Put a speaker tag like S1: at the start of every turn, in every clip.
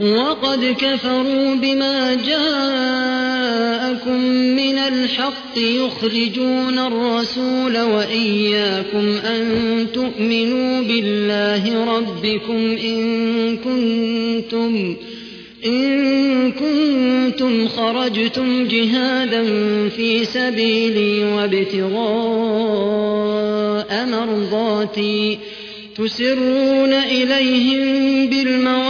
S1: وقد كفروا بما جاءكم من الحق يخرجون الرسول وإياكم أن تؤمنوا بالله ربكم إن كنتم ن كنتم خرجتم جهادا في سبيلي وابتغاء مرضاتي تسرون إليهم و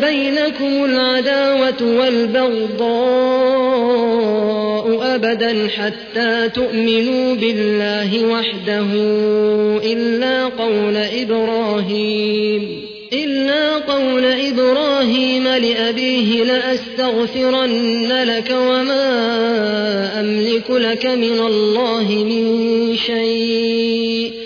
S1: بينكم العداوة والبغضاء أبدا حتى تؤمنوا بالله وحده إلا قول إبراهيم إلا قول إبراهيم لأبيه لاستغفرن لك وما أملك لك من الله من شيء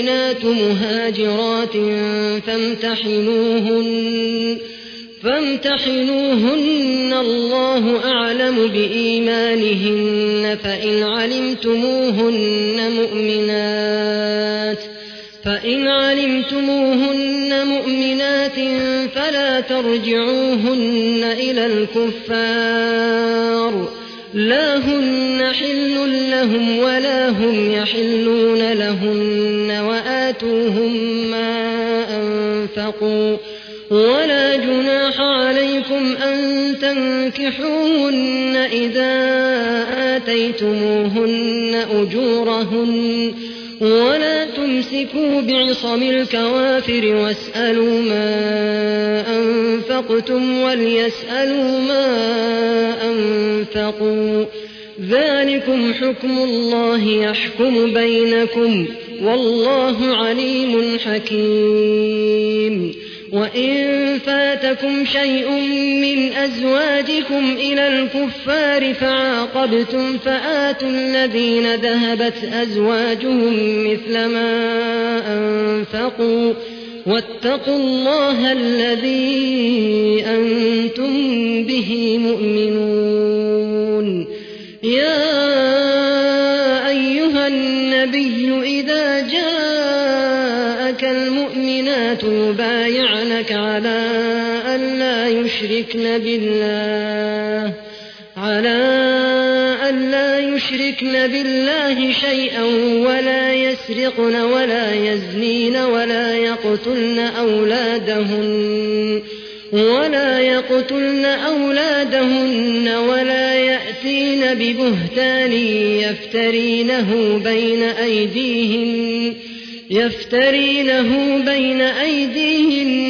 S1: المؤمنات مهاجرات فامتحنوهن فامتحنوهن الله أعلم بإيمانهن فإن علمتموهن مؤمنات فإن علمتموهن مؤمنات فلا ترجعوهن إلى الكفار لا هن حل لهم ولا هم يحلون لهن واتوهم ما انفقوا ولا جناح عليكم أن تنكحوهن إذا آتيتموهن أجورهن ولا تمسكوا بعصم الكوافر واسألوا ما أنفقتم وليسألوا ما أنفقوا ن ذلكم حكم الله يحكم بينكم والله عليم حكيم وإن فاتكم شيء من أزواجكم إلى الكفار فعاقبتم فاتوا الذين ذهبت أزواجهم مثل ما أنفقوا واتقوا الله الذي أنتم به مؤمنون يشركن بالله على أن لا يشركن بالله شيئا ولا يسرقن ولا يزنين ولا يقتلن أولادهن ولا يقتلن أولادهن ولا يأتين ببهتان يفترينه بين أيديهن يفترينه بين أيديهن